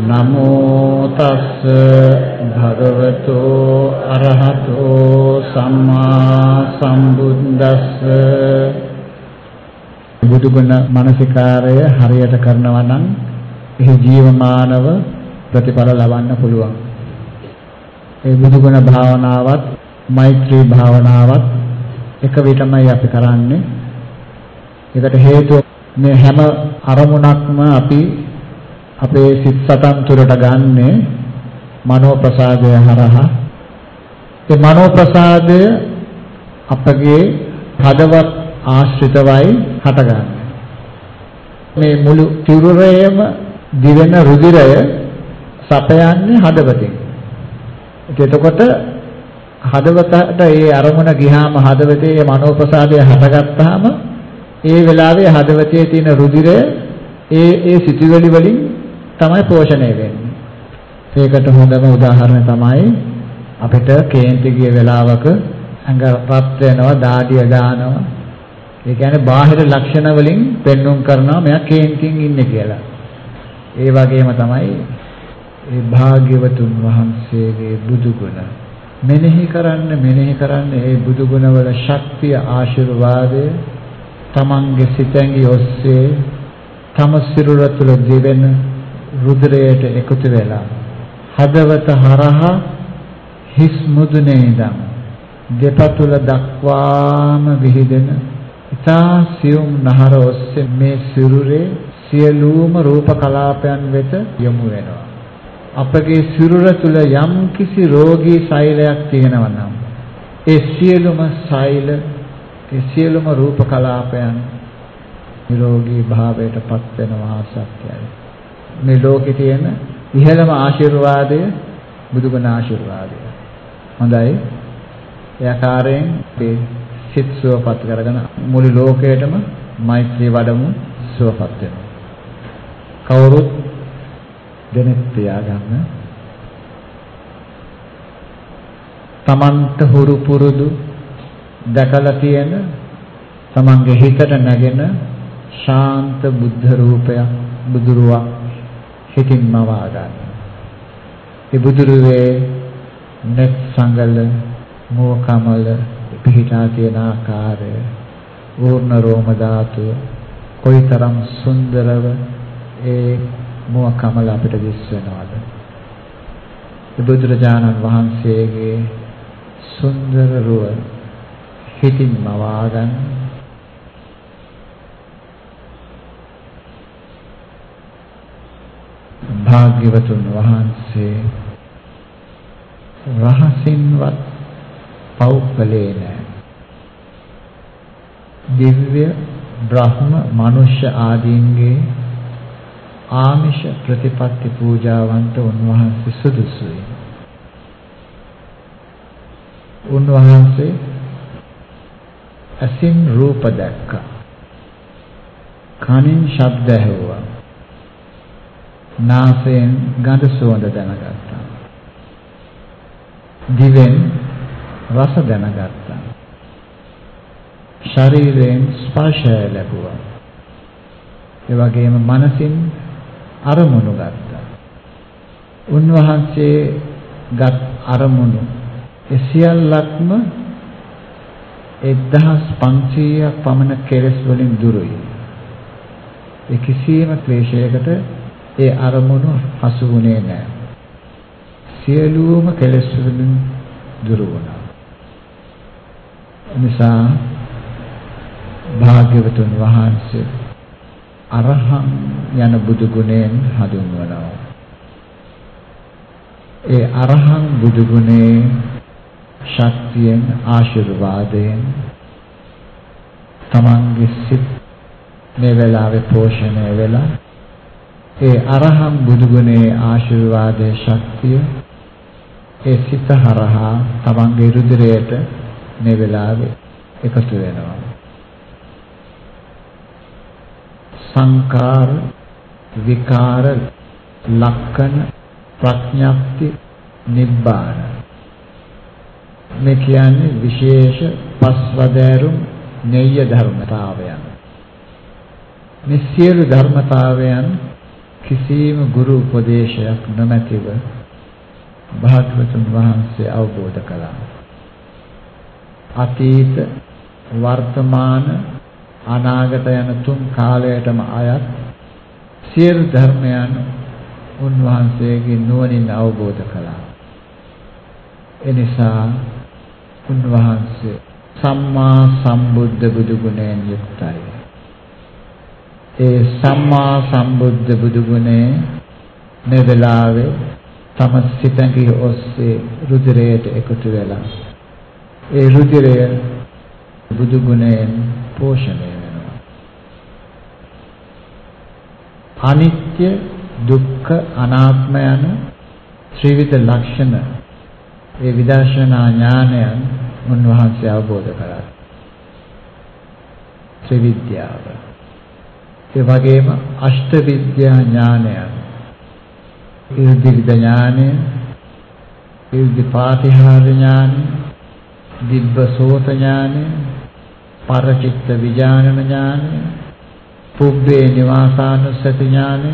නමෝ තස් භගවතෝ අරහතෝ සම්මා සම්බුද්දස්ස බුදුගුණ මානසිකාරය හරියට කරනවා නම් එහි ජීවමානව ප්‍රතිඵල ලබන්න පුළුවන්. ඒ බුදුගුණ භාවනාවත් මෛත්‍රී භාවනාවත් එක විටමයි අපි කරන්නේ. ඒකට හේතුව මේ හැම අරමුණක්ම අපි අපේ සිත් සතන් තුළට ගන්නෙ මනෝ ප්‍රසාදය හරහා. ඒ මනෝ ප්‍රසාදය අපගේ හදවත් ආශ්‍රිතවයි හටගන්නේ. මේ මුළු තිරුරයම දිවෙන රුධිරය සපයන්නේ හදවතින්. එතකොට හදවතට ඒ අරමුණ ගියාම හදවතේ ඒ මනෝ ප්‍රසාදය හටගත්තාම ඒ වෙලාවේ හදවතේ තියෙන රුධිරය ඒ ඒ සිතුවිලි වලින් තමයි පෝෂණය වෙන්නේ. ඒකට හොඳම උදාහරණය තමයි අපිට කේන්ති ගිය වෙලාවක ඇඟ රත් වෙනවා, දාඩිය දානවා. ඒ කියන්නේ බාහිර ලක්ෂණ වලින් පෙන්눔 කරනවා මෙයා කේන්තියෙන් ඉන්නේ කියලා. ඒ වගේම තමයි ඒ භාග්‍යවතුන් වහන්සේගේ බුදු ගුණ මෙනෙහි කරන්න මෙනෙහි කරන්න ඒ බුදු ගුණ වල ශක්තිය ආශිර්වාදය තමන්ගේ සිතැඟි ඔස්සේ තම සිරුර තුළ දිවෙන රුධිරයට එකතු වෙලා හදවත හරහා හිස් මුදුනේ ඉඳන් දෙපතුල දක්වාම විහිදෙන ඉතා සියුම් නහර ඔස්සේ මේ සිරුරේ සියලුම රූප කලාපයන් වෙත යොමු වෙනවා. අපගේ සිරුර තුළ යම් කිසි රෝගී සෛලයක් තියෙනවා නම් ඒ සියලුම සෛල ඒ සියලුම රූප කලාපයන් නිරෝගී භාවයට පත් වෙනවා සත්‍යයි. මේ ලෝකේ තියෙන ඉහළම ආශිර්වාදය බුදුගුණ ආශිර්වාදය. හොඳයි. ඒ ආකාරයෙන් මේ සිත් සුවපත් කරගෙන මුළු ලෝකයටම මෛත්‍රී වඩමු සුවපත් වෙනවා. කවුරුත් දෙනෙත් තියාගන්න. තමන්ට හුරු පුරුදු දැකලා තියෙන තමන්ගේ හිතට නැගෙන ශාන්ත බුද්ධ රූපයක් බුදුරුවක් හිතින් මවා ගන්න. ඒ බුදුරුවේ net සංගල මෝ කමල පිහිටා තියෙන ආකාරය ඌර්ණ රෝම ධාතුව කොයිතරම් සුන්දරව ඒ මෝ කමල අපිට දිස් වෙනවද? බුදුරජාණන් වහන්සේගේ සුන්දර රුව හිතින් මවා ගන්න භාග්‍යවතුන් වහන්සේ රහසින්වත් පෞපලේ නැහැ. දිව්‍ය බ්‍රහ්ම මනුෂ්‍ය ආදීන්ගේ ආමිෂ ප්‍රතිපත්ති පූජාවන්ට උන්වහන්සේ සුදුසුයි. උන්වහන්සේ අසින් රූප දැක්කා. කනින් ශබ්ද ඇහුවා. නාසයෙන් ගඳ සුවඳ දැනගත්තා. දිවෙන් රස දැනගත්තා. ශරීරයෙන් ස්පර්ශය ලැබුවා. ඒ වගේම මනසින් අරමුණු ගත්තා. උන්වහන්සේ ගත් අරමුණු ඒ සියල්ලක්ම 1500ක් පමණ කෙලස් වලින් දුරුයි. ඒ කිසියම් ක්ලේශයකට ඒ අරමුණු හසු වුණේ නැහැ. සියලුම කෙලෙස් වලින් දුරු වුණා. නිසා භාග්‍යවතුන් වහන්සේ අරහං යන බුදු ගුණයෙන් හඳුන්වනවා. ඒ අරහං බුදු ගුණේ ශක්තියෙන් ආශිර්වාදයෙන් තමන්ගේ සිත් මේ වෙලාවේ පෝෂණය වෙලා ඒ අරහං බුදුගුණේ ආශිර්වාදයේ ශක්තිය ඒ සිත හරහා තමන්ගේ රුධිරයට මේ වෙලාවේ එකතු වෙනවා. සංකාර විකාර ලක්කන ප්‍රඥප්ති නිබ්බාන. මේ කියන්නේ විශේෂ පස්වදෑරුම් නෙය්‍ය ධර්මතාවයන්. මේ සියලු ධර්මතාවයන් කිසියම් ගුරු උපදේශයක් නොමැතිව භාග්‍යවතුන් වහන්සේ අවබෝධ කළා. අතීත වර්තමාන අනාගත යන තුන් කාලයටම අයත් සියලු ධර්මයන් උන්වහන්සේගේ නුවණින් අවබෝධ කළා. එනිසා උන්වහන්සේ සම්මා සම්බුද්ධ බුදු ගුණයෙන් යුක්තයි. ඒ සම්මා සම්බුද්ධ බුදු ගුණය මේ වෙලාවේ තම සිතඟි ඔස්සේ රුධිරයට එකතු වෙලා ඒ රුධිරය බුදු ගුණයෙන් පෝෂණය වෙනවා. අනිත්‍ය දුක්ඛ අනාත්ම යන ත්‍රිවිධ ලක්ෂණ ඒ විදර්ශනා ඥානයන් උන්වහන්සේ අවබෝධ කරා. ත්‍රිවිද්‍යාව. ඒ වගේම අෂ්ට විද්‍යා ඥානයන්. ඉර්ධිවිද ඥානය, ඉර්ධි පාටිහාර ඥානය, දිබ්බ සෝත ඥානය, පරචිත්ත විඥාන ඥානය, පුබ්බේ නිවාසානුස්සති ඥානය,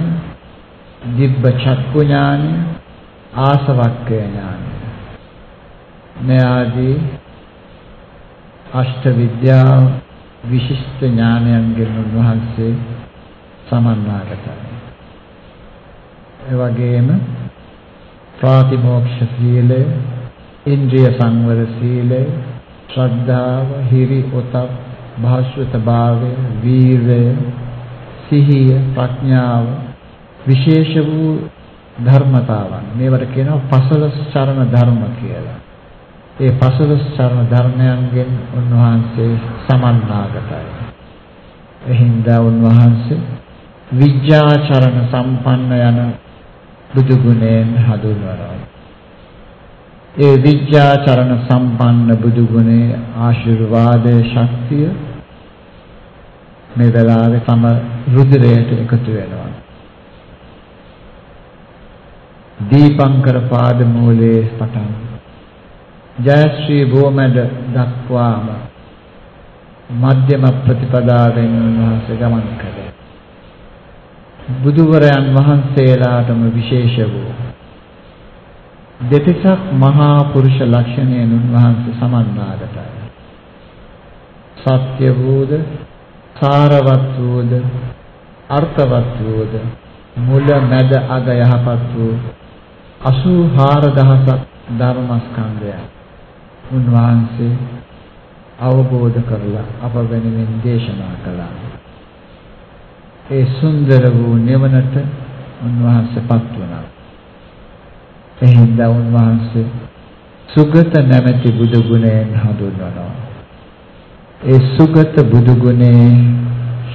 දිබ්බ චක්කු ඥානය, ආසවක්ඛය ඥානය. මේ ආදී අෂ්ට විද්‍යාව විශිෂ්ට ඥානයන්ගෙන් උන්වහන්සේ සමන්වාගතයි. ඒ වගේම ප්‍රාතිමෝක්ෂ සීලය, ඉන්ද්‍රිය සංවර සීලය, ශ්‍රද්ධාව, හිරි ඔතප්, භාෂ්වත භාවය, වීරය, සිහිය, ප්‍රඥාව විශේෂ වූ ධර්මතාවන්. මේවට කියනවා පසලස් චරණ ධර්ම කියලා. ඒ පසළොස් චරණ ධර්මයන්ගෙන් උන්වහන්සේ සමන්නාගතයි. එහින්දා උන්වහන්සේ විද්‍යාචරණ සම්පන්න යන බුදු ගුණයෙන් හඳුන්වනවා. ඒ විද්‍යාචරණ සම්පන්න බුදු ගුණයේ ආශිර්වාදයේ ශක්තිය මේ වෙලාවේ තම රුධිරයට එකතු වෙනවා. දීපංකර පාද මූලයේ පටන් ජයශ්‍රී බෝමැඩ දක්වාම මධ්‍යම ප්‍රතිපදාවෙන් උන්වහන්සේ ගමන් කළේ. බුදුවරයන් වහන්සේලාටම විශේෂ වූ දෙතිසක් මහා පුරුෂ ලක්ෂණයෙන් උන්වහන්සේ සමන්නාගතයි. සත්‍ය වූද, සාරවත් වූද, අර්ථවත් වූද, මුල මැද අග යහපත් වූ 84000ක් ධර්මස්කන්ධයන් උන්වහන්සේ අවබෝධ කරලා අප වෙනුවෙන් දේශනා කළා. ඒ සුන්දර වූ නිවනට උන්වහන්සේපත් වුණා. එහින්දා උන්වහන්සේ සුගත නැමැති බුදු ගුණයෙන් හඳුන්වනවා. ඒ සුගත බුදු ගුණේ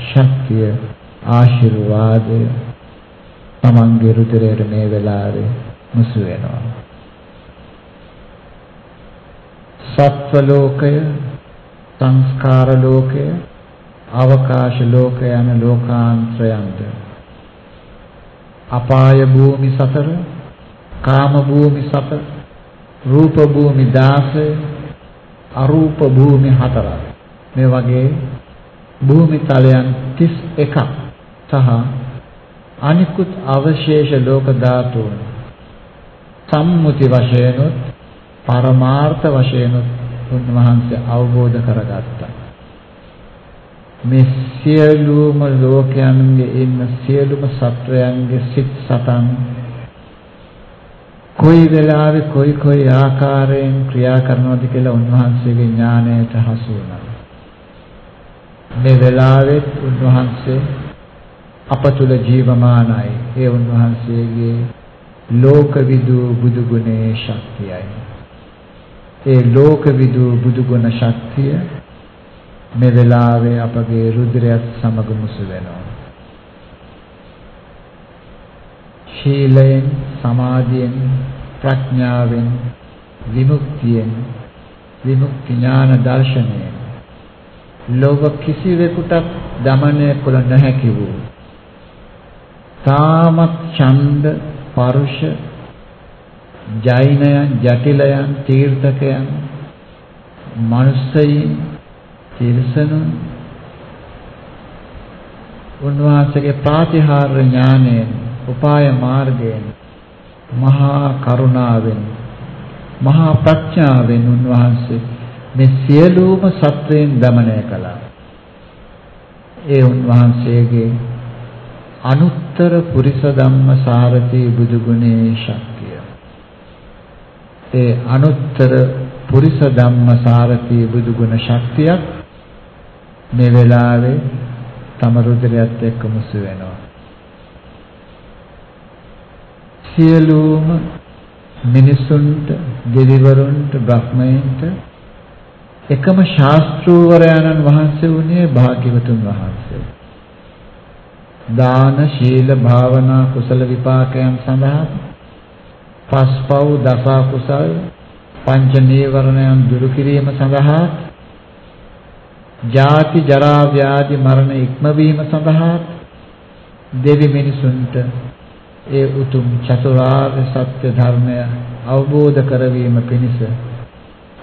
ශක්තිය ආශිර්වාදය තමන්ගේ රුධිරයට මේ වෙලාවේ මුසු වෙනවා. සත්ව ලෝකය සංස්කාර ලෝකය අවකාශ ලෝකය යන ලෝකාන්තරයන්ද අපාය භූමි සතර කාම භූමි සතර රූප භූමි 16 අරූප භූමි 4 මේ වගේ භූමි තලයන් 31ක් සහ අනිකුත් අවශේෂ ලෝක ධාතුන් සම්මුති වශයෙන් පරමාර්ථ වශයෙන් උන්වහන්සේ අවබෝධ කරගත්තා. මේ සියලුම ලෝකයන්ගේ ඉන්න සියලුම සත්වයන්ගේ සිත් සතන් කොයි වෙලාවෙ කොයි කොයි ආකාරයෙන් ක්‍රියා කරනවද කියලා උන්වහන්සේගේ ඥාණයට හසු වුණා. මේ වෙලාවෙත් උන්වහන්සේ අප තුල ජීවමානයි. ඒ උන්වහන්සේගේ ලෝකවිදු බුදු ගුණේ ශක්තියයි. ඒ ලෝකවිදු බුදුගුණ ශක්තිය මේ වෙලාවේ අපගේ රුධිරයත් සමග මුසු වෙනවා. ශීලයෙන්, සමාධියෙන්, ප්‍රඥාවෙන්, විමුක්තියෙන්, විමුක්ති ඥාන දර්ශනයෙන් ලෝක කිසිවෙකුට දමනය කළ නොහැකි වූ තාමත් ඡන්ද, පරුෂ, ජෛනයන් ජටිලයන් තීර්ථකයන් මනුස්සයින් තිරසනුන් උන්වහන්සේගේ ප්‍රාතිහාර්ය ඥානයෙන් උපාය මාර්ගයෙන් මහා කරුණාවෙන් මහා ප්‍රඥාවෙන් උන්වහන්සේ මේ සියලුම සත්වයන් দমনය කළා. ඒ උන්වහන්සේගේ අනුත්තර පුරිස ධම්ම සාරති බුදු ගුණේ ශක්තිය. ඒ අනුත්තර පුරිස ධම්ම සාරති බුදු ගුණ ශක්තියක් මේ වෙලාවේ තම රුධිරයත් එක්ක මුසු වෙනවා. සියලුම මිනිසුන්ට, දෙවිවරුන්ට, බ්‍රහ්මයන්ට එකම ශාස්ත්‍රූවරයන්න් වහන්සේ වුණේ භාග්‍යවතුන් වහන්සේ. දාන, ශීල, භාවනා, කුසල විපාකයන් සඳහා පස්පව් දස කුසල් පංච නීවරණයන් දුරු කිරීම සඳහා ජාති ජරා ව්‍යාධි මරණ ඉක්මවීම සඳහා දෙවි මිනිසුන්ට ඒ උතුම් චතුරාර්ය සත්‍ය ධර්මය අවබෝධ කරවීම පිණිස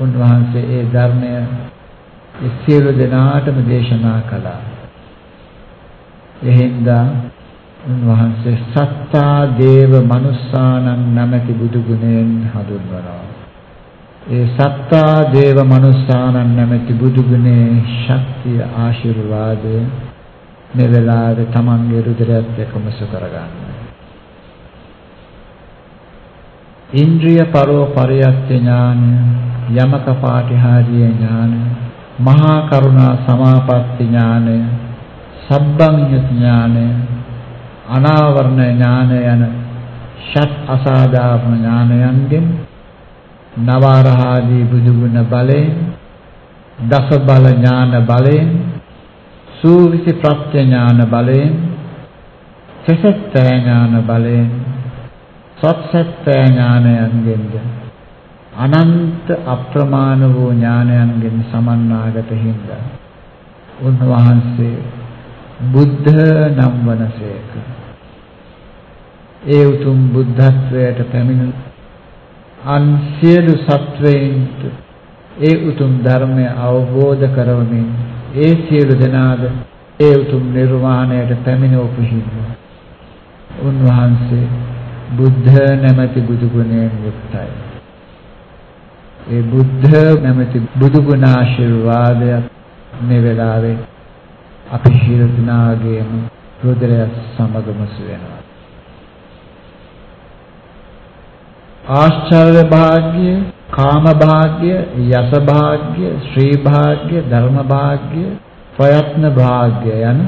උන්වහන්සේ ඒ ධර්මය සියලු දෙනාටම දේශනා කළා. එහෙන්දා උන්වහන්සේ සත්තා දේව මනුස්සානං නැමැති බුදු ගුණයෙන් හඳුන්වනවා. ඒ සත්තා දේව මනුස්සානන් නැමැති බුදු ගුණේ ශක්තිය ආශිර්වාදය මේ වෙලාවේ තමන්ගේ රුධිරයත් එක්කම සු කරගන්න. ඉන්ද්‍රිය පරෝ පරියත්‍ය ඥානය යමක පාටිහාරීය ඥානය මහා කරුණා සමාපatti ඥානය සබ්බඤ්ඤ ඥානය අනාවරණ ඥානය යන ෂට් අසාධාරණ ඥානයන්ගෙන් නවරහාදී බුදුගුණ බලයෙන් දස බල ඥාන බලයෙන් සූවිසි ප්‍රත්‍ය ඥාන බලයෙන් සසත්ත ඥාන බලයෙන් සත්සත්ත ඥානයන්ගෙන්ද අනන්ත අප්‍රමාණ වූ ඥානයන්ගෙන් සමන්නාගත හින්දා උන්වහන්සේ බුද්ධ නම් වනසේක ඒ උතුම් බුද්ධත්වයට පැමිණ අන් සියලු සත්වයින්ට ඒ උතුම් ධර්මය අවබෝධ කරවමින් ඒ සියලු දෙනාද ඒ උතුම් නිර්වාණයට පැමිණ උපහින්න උන්වහන්සේ බුද්ධ නැමැති බුදු ගුණයෙන් යුක්තයි. ඒ බුද්ධ නැමැති බුදු ගුණ ආශිර්වාදය මේ වෙලාවේ අපි හිර දිනාගේම රුධිරය සමගම සුවෙනවා ආශ්චර්ය භාග්‍ය, කාම භාග්‍ය, යස භාග්‍ය, ශ්‍රී භාග්‍ය, ධර්ම භාග්‍ය, ප්‍රයත්න භාග්‍ය යන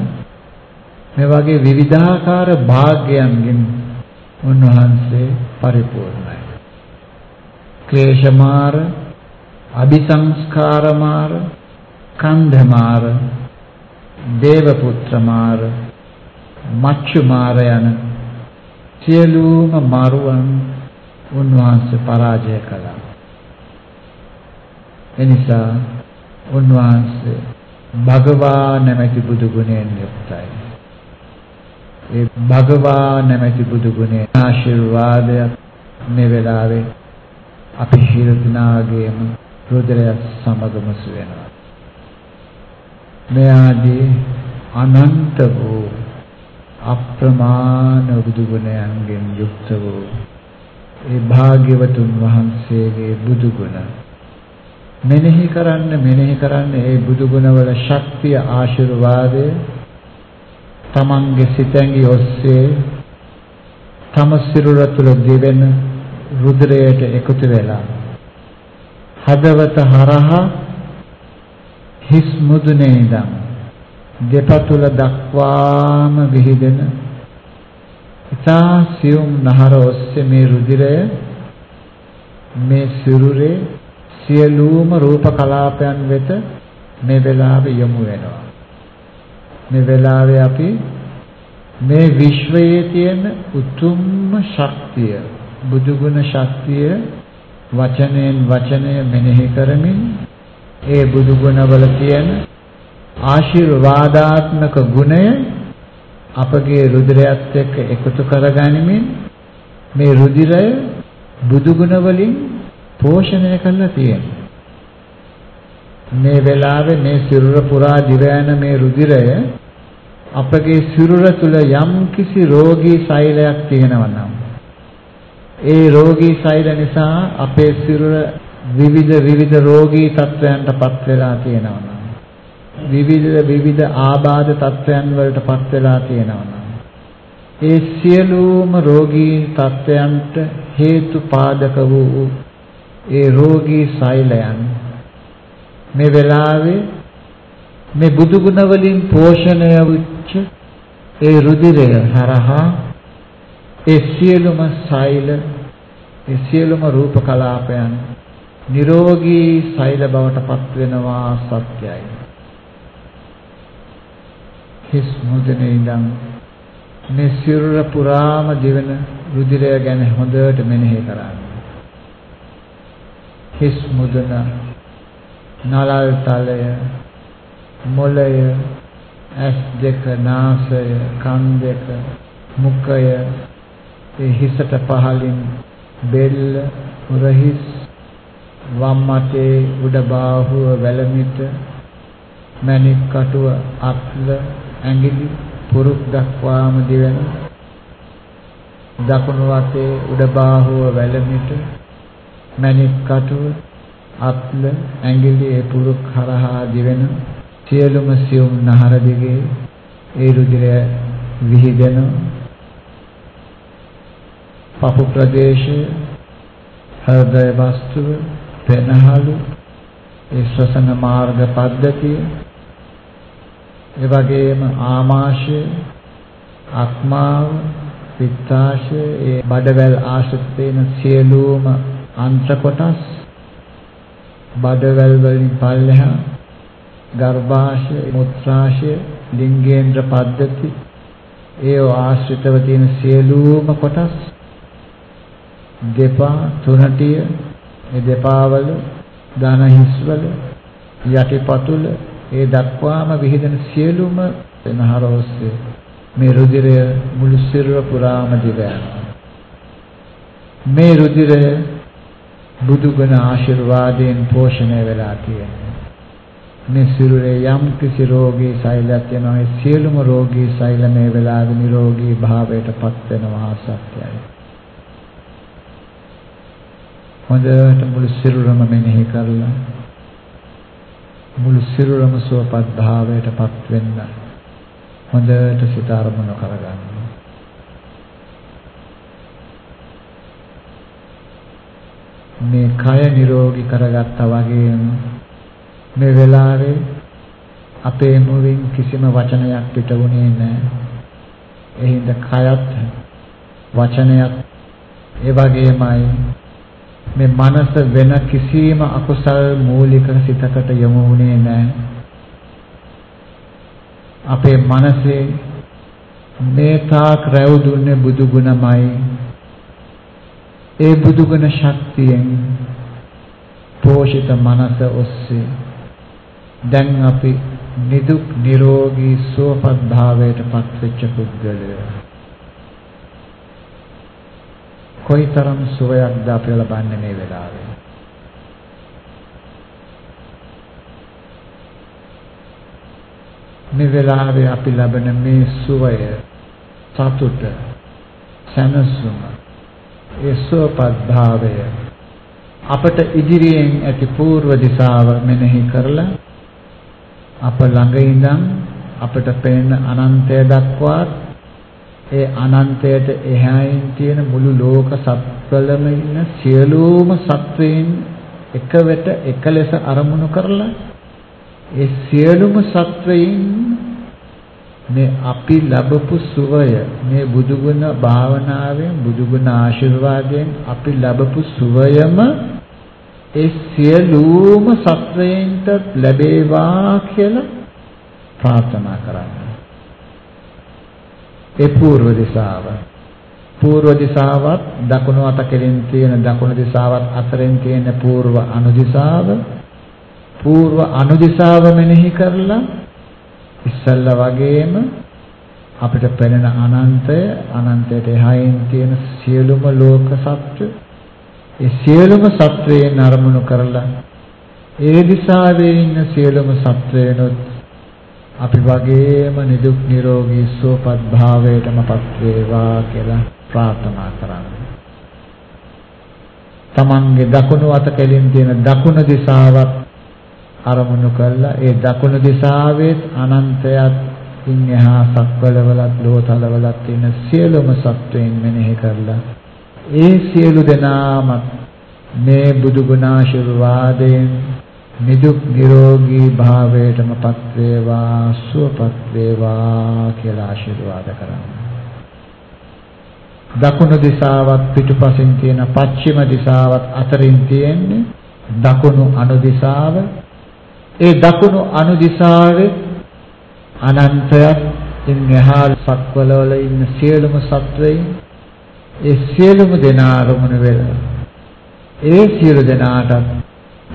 මේ වගේ විවිධාකාර භාග්‍යයන්ගෙන් උන්වහන්සේ පරිපූර්ණයි. ක්ලේශ මාර, අபிසංස්කාර මාර, කන්ධ මාර, දේව පුත්‍ර මාර, මච්චු මාර යන සියලුම මරුවන් උන්වහන්සේ පරාජය කළා. එනිසා උන්වහන්සේ භගවා නැමැති බුදු ගුණයෙන් යුක්තයි. ඒ භගවා නැමැති බුදු ගුණේ ආශිර්වාදයක් මේ වෙලාවේ අපි හිර දිනාගේම රුධිරය සමගම සුවෙනවා. මේ ආදී අනන්ත වූ අප්‍රමාණ බුදු ගුණයන්ගෙන් යුක්ත වූ ඒ භාග්‍යවතුන් වහන්සේගේ බුදු ගුණ මෙනෙහි කරන්න මෙනෙහි කරන්න ඒ බුදු ගුණවල ශක්තිය ආශිර්වාදය තමන්ගේ සිතැඟි ඔස්සේ තම සිරුර තුළ දිවෙන රුධිරයට එකතු වෙලා. හදවත හරහා හිස් මුදුනේ ඉඳන් දෙපතුල දක්වාම විහිදෙන ඉතා සියුම් නහර ඔස්සේ මේ රුධිරය මේ සිරුරේ සියලුම රූප කලාපයන් වෙත මේ වෙලාවේ යොමු වෙනවා. මේ වෙලාවේ අපි මේ විශ්වයේ තියෙන උතුම්ම ශක්තිය බුදුගුණ ශක්තිය වචනයෙන් වචනය මෙනෙහි කරමින් ඒ බුදුගුණවල තියෙන ආශිර්වාදාත්මක ගුණය අපගේ රුධිරයත් එක්ක එකතු කරගනිමින් මේ රුධිරය බුදුගුණ වලින් පෝෂණය කරලා තියෙනවා. මේ වෙලාවේ මේ සිරුර පුරා දිව යන මේ රුධිරය අපගේ සිරුර තුල යම් කිසි රෝගී සෛලයක් තියෙනවා නම් ඒ රෝගී සෛල නිසා අපේ සිරුර විවිධ විවිධ රෝගී තත්වයන්ට පත් වෙලා තියෙනවා නම් විවිධ විවිධ ආබාධ තත්වයන් වලට පත් වෙලා තියෙනවා නම් ඒ සියලුම රෝගී තත්වයන්ට හේතු පාදක වූ ඒ රෝගී සෛලයන් මේ වෙලාවේ මේ බුදු ගුණ වලින් පෝෂණය වෙච්ච ඒ රුධිරය හරහා ඒ සියලුම සෛල ඒ සියලුම රූප කලාපයන් නිරෝගී සෛල බවට පත් වෙනවා සත්‍යයි. හිස් මුදනේ ඉඳන් මේ සිරුර පුරාම දිවෙන රුධිරය ගැන හොඳට මෙනෙහි කරන්න. හිස් මුදන නලල් තලය මොළය ඇස් දෙක නාසය කන් දෙක මුඛය ඒ හිසට පහලින් බෙල්ල උරහිස් වම් අතේ උඩ බාහුව වැලමිට මණික් කටුව අත්ල ඇඟිලි පුරුක් දක්වාම දිවෙන දකුණු අතේ උඩ බාහුව වැලමිට මණික් කටුව අත්ල ඇඟිලි ඒ පුරුක් හරහා දිවෙන සියලුම සියුම් නහර දිගේ ඒ රුධිරය විහිදෙන පපු ප්‍රදේශයේ හෘදය වස්තුව පෙනහළු ඒ ශ්වසන මාර්ග පද්ධතිය ඒ වගේම ආමාශය අක්මාව පිත්තාශය ඒ බඩවැල් ආශ්‍රිත වෙන සියලුම අන්ත්‍ර කොටස් බඩවැල් වලින් පල්ලෙහා ගර්භාශය මුත්‍රාශය ලිංගේන්ද්‍ර පද්ධති ඒ ආශ්‍රිතව තියෙන සියලුම කොටස් දෙපා තුනටිය ඒ දෙපාවල ධන හිස්වල යටිපතුල ඒ දක්වාම විහිදෙන සියලුම නහර ඔස්සේ මේ රුධිරය මුළු සිරුර පුරාම දිව මේ රුධිරය බුදුගුණ ආශිර්වාදයෙන් පෝෂණය වෙලා තියෙනවා. මේ සිරුරේ යම් කිසි රෝගී සෛලයක් තියෙනවා ඒ සියලුම රෝගී සෛල මේ වෙලාවේ නිරෝගී භාවයට පත් වෙනවා සත්‍යයි. හොඳට මුළු සිරුරම මෙනෙහි කරලා මුළු සිරුරම සුවපත් භාවයට පත් වෙන්න හොඳට සිත අරමුණු කරගන්න. මේ කය නිරෝගී කරගත්තා වගේම මේ වෙලාවේ අපේ මුවින් කිසිම වචනයක් පිට වුණේ නැහැ. එහිඳ කයත් වචනයක් ඒ වගේමයි මේ මනස වෙන කිසිම අකුසල් මූලික සිතකට යොමු වුණේ නැහැ. අපේ මනසේ මේ තාක් රැව් දුන්නේ බුදු ගුණමයි. ඒ බුදු ගුණ ශක්තියෙන් පෝෂිත මනස ඔස්සේ දැන් අපි නිදුක් නිරෝගී සුවපත් භාවයට පත්වෙච්ච පුද්ගලයෝ කොයිතරම් සුවයක්ද අපි ලබන්නේ මේ වෙලාවේ? මේ වෙලාවේ අපි ලබන මේ සුවය සතුට සැනසුම ඒ සුවපත් භාවය අපට ඉදිරියෙන් ඇති పూర్ව දිශාව මෙනෙහි කරලා අප ළඟ ඉඳන් අපට පෙනෙන අනන්තය දක්වාත් ඒ අනන්තයට එහායින් තියෙන මුළු ලෝක සත්වලම ඉන්න සියලුම සත්වයන් එක වෙත එක ලෙස අරමුණු කරලා ඒ සියලුම සත්වයන් මේ අපි ලැබපු සුවය මේ බුදුගුණ භාවනාවෙන් බුදුගුණ ආශිර්වාදයෙන් අපි ලැබපු සුවයම ඒ සියලුම සත්වයන්ට ලැබේවා කියලා ප්‍රාර්ථනා කරන්න. ඒ පූර්ව දිශාව. පූර්ව දිශාවත් දකුණු අත කෙලින් තියෙන දකුණු දිශාවත් අතරින් තියෙන පූර්ව අනුදිශාව. පූර්ව අනුදිශාව මෙනෙහි කරලා ඉස්සල්ලා වගේම අපිට පෙනෙන අනන්තය අනන්තයට එහායින් තියෙන සියලුම ලෝක සත්‍ය ඒ සියලුම සත්‍යයන් අරමුණු කරලා ඒ දිශාවේ ඉන්න සියලුම සත්‍යයනොත් අපි වගේම නිදුක් නිරෝගී සුවපත් භාවයටමපත් වේවා කියලා ප්‍රාර්ථනා කරන්න. තමන්ගේ දකුණු අත කෙලින් තියෙන දකුණු දිශාවත් අරමුණු කළා ඒ දකුණු දිශාවෙත් අනන්තයත් ඉන් එහා සක්වලවලත් ලෝතලවලත් තියෙන සියලුම සත්වයන් මෙනෙහි කරලා ඒ සියලු දෙනාම මේ බුදු ගුණ ආශිර්වාදයෙන් නිදුක් නිරෝගී භාවයටමපත් වේවා සුවපත් වේවා කියලා ආශිර්වාද කරනවා දකුණු දිශාවත් පිටුපසින් තියෙන පශ්චිම දිශාවත් අතරින් තියෙන්නේ දකුණු අනු දිශාව. ඒ දකුණු අනු දිශාවේ අනන්තයක් ඉන් එහා සක්වලවල ඉන්න සියලුම සත්වයින් ඒ සියලුම දෙනා අරමුණු වෙලා ඒ සියලු දෙනාට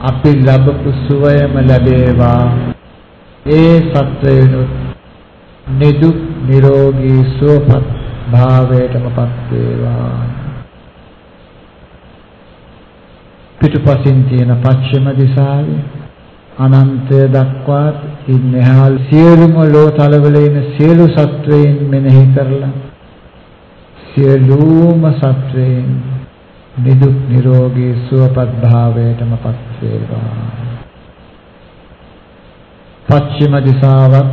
අපි ලැබපු සුවයම ලැබේවා. ඒ සත්වයනුත් නිදුක් නිරෝගී සුවපත් භාවයටමපත් වේවා පිටුපසින් තියෙන පශ්චිම දිශාවේ අනන්තය දක්වා ඉන්නහල් සියලුම ලෝතලවල ඉන්න සියලු සත්වයන් මෙනෙහි කරලා සියලුම සත්වයන් නිදුක් නිරෝගී සුවපත් භාවයටමපත් වේවා පශ්චිම දිශාවත්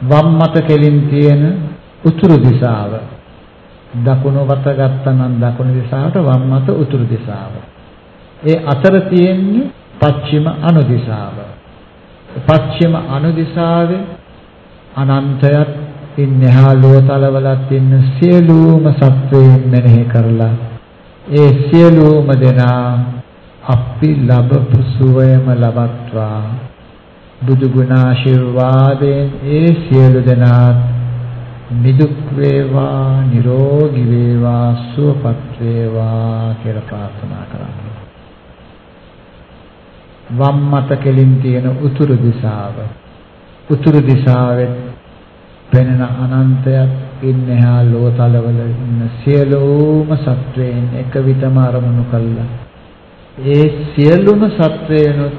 වම් මත කෙලින් තියෙන උතුරු දිශාව දකුණු වත ගත්තනම් දකුණු දිශාවට වම් අත උතුරු දිශාව. ඒ අතර තියෙන්නේ පශ්චිම අනු දිශාව. පශ්චිම අනු දිශාවේ අනන්තයත් ඉන්නහා ලෝතලවලත් ඉන්න සියලුම සත්වයන් මෙනෙහි කරලා ඒ සියලුම දෙනා අපි ලබපු සුවයම ලබත්වා බුදු ගුණ ආශිර්වාදයෙන් ඒ සියලු දෙනාත් නිදුක් වේවා නිරෝගී වේවා සුවපත් වේවා කියලා ප්‍රාර්ථනා කරන්න. වම් මත කෙලින් තියෙන උතුරු දිශාව උතුරු දිශාවෙත් පෙනෙන අනන්තයක් ඉන්නහා ලෝතලවල ඉන්න සියලුම සත්වයන් එක විතම අරමුණු කළා. ඒ සියලුම සත්වයනුත්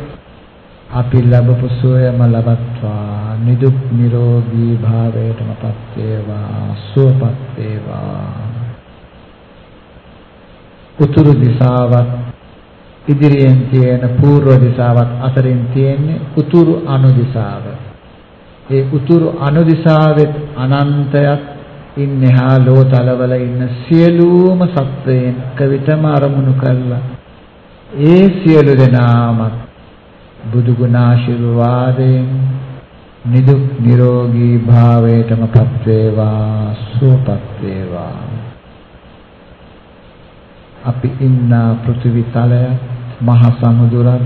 අපි ලැබපු සෝයම ලබත්වා. නිදුක් නිරෝගී භාවයටමපත් වේවා සුවපත් වේවා උතුරු දිශාවත් ඉදිරියෙන් තියෙන පූර්ව දිශාවත් අතරින් තියෙන්නේ උතුරු අනු දිශාව ඒ උතුරු අනු දිශාවෙත් අනන්තයක් ඉන්නහා ලෝතලවල ඉන්න සියලුම සත්වයන් කවිතම අරමුණු කළා ඒ සියලු දෙනාමත් බුදු ගුණ ආශිර්වාදයෙන් නිදුක් නිරෝගී භාවයටමපත් වේවා සුවපත් වේවා අපි ඉන්න පෘථිවි තලය මහ සමුදුරත්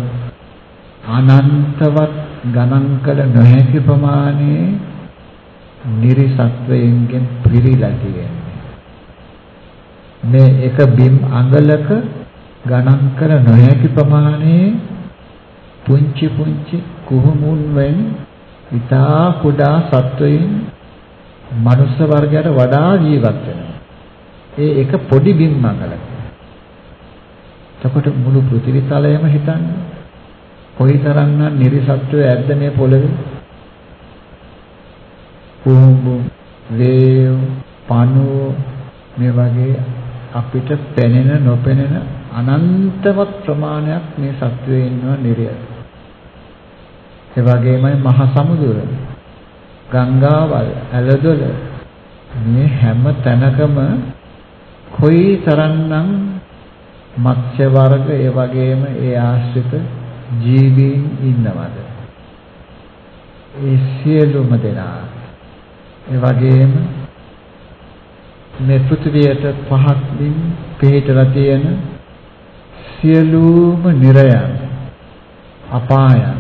අනන්තවත් ගණන් කළ නොහැකි ප්‍රමාණයේ නිරිසත්වයෙන්ගෙන් පිරීලා තියෙන්නේ මේ එක බිම් අඟලක ගණන් කළ නොහැකි ප්‍රමාණයේ පුංචි පුංචි කුහුමුන් වෙන් ඉතා කුඩා සත්වයින් මනුස්ස වර්ගයට වඩා ජීවත් වෙනවා. ඒ එක පොඩි බිම්මඟලක. එතකොට මුළු පෘථිවි තලයම හිතන්න. කොයිතරම්නම් නිර්සත්වය ඇද්ද මේ පොළවේ? කුහුඹු, වේව්, පණුව මේ වගේ අපිට පෙනෙන නොපෙනෙන අනන්තවත් ප්‍රමාණයක් මේ සත්වයේ ඉන්නවා නිර්යය. ඒ වගේමයි මහා සමුදුර ගංගාවල් ඇලදොල. මේ හැම තැනකම කොයි තරම්නම් මත්ස්‍ය වර්ග ඒ වගේම ඒ ආශ්‍රිත ජීවීන් ඉන්නවද? ඒ සියලුම දෙනා. ඒ වගේම මේ පෘථිවියට පහත්ින් පිහිටලා තියෙන සියලුම නිරයන් අපායන්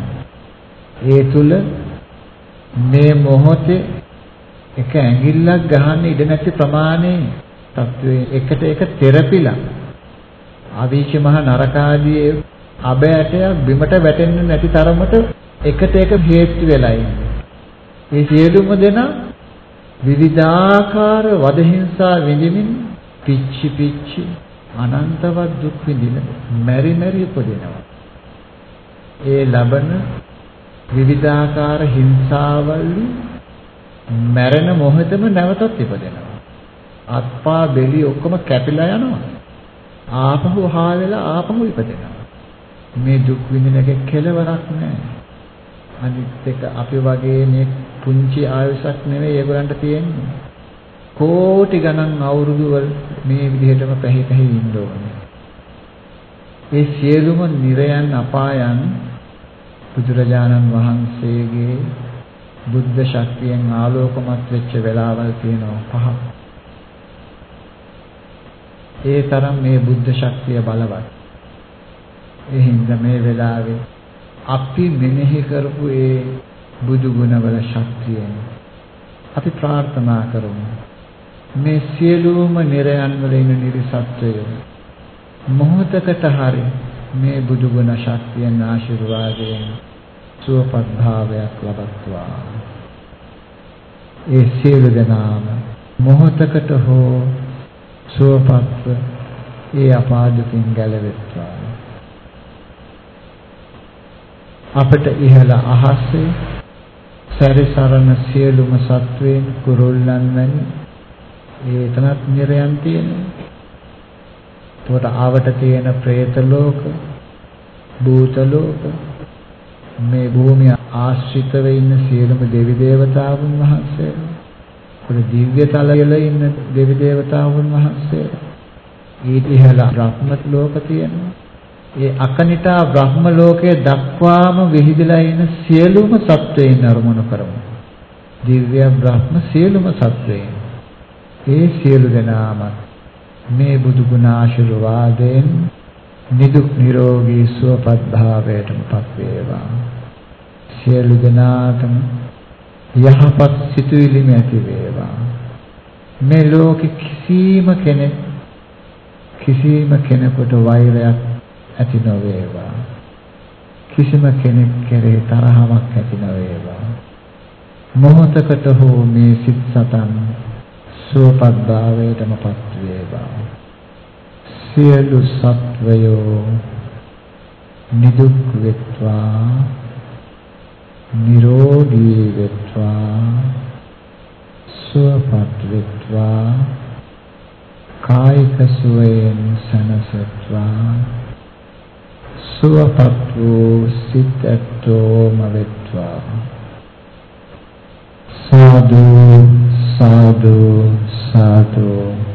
ඒ තුල මේ මොහොතේ එක ඇඟිල්ලක් ගහන්න ඉඩ නැති ප්‍රමාණය තත්වයේ එකට එක තෙරපිලා අවීච මහ නරකාදී අබෑටයක් බිමට වැටෙන්නේ නැති තරමට එකට එක හේතු වෙලා ඉන්නේ. මේ සියලුම දෙනා විවිධාකාර වදහිංසා විඳින්මින් පිච්චි පිච්චි අනන්තවත් දුක් විඳින මෙරි මෙරි උපදිනවා. ඒ ලබන විවිධාකාර හිංසාවල් මැරෙන මොහොතම නැවතත් ඉපදෙනවා. අත්පා බෙලි ඔක්කොම කැපිලා යනවා. ආපහු හාවෙලා ආපහු ඉපදෙනවා. මේ දුක් විඳින එක කෙලවරක් නැහැ. අනිත් එක අපි වගේ මේ පුංචි ආයුෂක් නෙවෙයි ඒගොල්ලන්ට තියෙන්නේ. කෝටි ගණන් අවුරුදු වල මේ විදිහටම පැහි පැහි ඉන්න ඕනේ. ඒ සියලුම නිරයන් අපායන් බුදුරජාණන් වහන්සේගේ බුද්ධ ශක්තියෙන් ආලෝකමත් වෙච්ච වෙලාවල් තියෙනවා පහක්. ඒ තරම් මේ බුද්ධ ශක්තිය බලවත්. ඒ හින්දා මේ වෙලාවේ අපි මෙනෙහි කරපු ඒ බුදු ගුණවල ශක්තියෙන් අපි ප්‍රාර්ථනා කරමු මේ සියලුම නිරයන් වල ඉන්න නිර්සත්වය. මොහොතකට හරි මේ බුදු ගුණ ශක්තියෙන් ආශිර්වාදයෙන් සුවපත් භාවයක් ලබත්වා. ඒ සියලු දෙනාම මොහොතකට හෝ සුවපත්ව ඒ අපාදුකින් ගැලවෙත්වා. අපට ඉහළ අහසේ සැරිසරන සියලුම සත්වයන් කුරුල්ලන් වැනි ඒ එතනත් නිරයන් තියෙනවා. එතකොට ආවට තියෙන പ്രേත ලෝක, භූත ලෝක, මේ භූමිය ආශ්‍රිතව ඉන්න සියලුම දෙවි දේවතාවුන් වහන්සේලා, කුල දිව්‍ය තලවල ඉන්න දෙවි දේවතාවුන් වහන්සේලා, ඊට ඉහළ බ්‍රහ්ම ලෝක තියෙනවා. ඒ අකනිටා බ්‍රහ්ම ලෝකයේ දක්වාම විහිදලා ඉන්න සියලුම සත්වයන් අරමුණු කරමු. දිව්‍ය බ්‍රහ්ම සියලුම සත්වයන්. ඒ සියලු දෙනාම මේ බුදු ගුණ ආශිර්වාදයෙන් නිදුක් නිරෝගී සුවපත් භාවයටමපත් වේවා. සියලු දෙනාටම යහපත් සිතුවිලි ඇති වේවා. මේ ලෝකෙ කිසිම කෙනෙක් කිසිම කෙනෙකුට වෛරයක් ඇති නොවේවා. කිසිම කෙනෙක් කෙරේ තරහවක් ඇති නොවේවා. මොහොතකට හෝ මේ සිත් සතන් සුවපත් භාවයටමපත් වේවා. සියලු සත්වයෝ නිදුක් වෙත්වා නිරෝගී වෙත්වා සුවපත් වෙත්වා කායික සුවයෙන් සනසත්වා සුවපත් වූ සිත ඇත්තෝම වෙත්වා සාදු සාදු සාදු.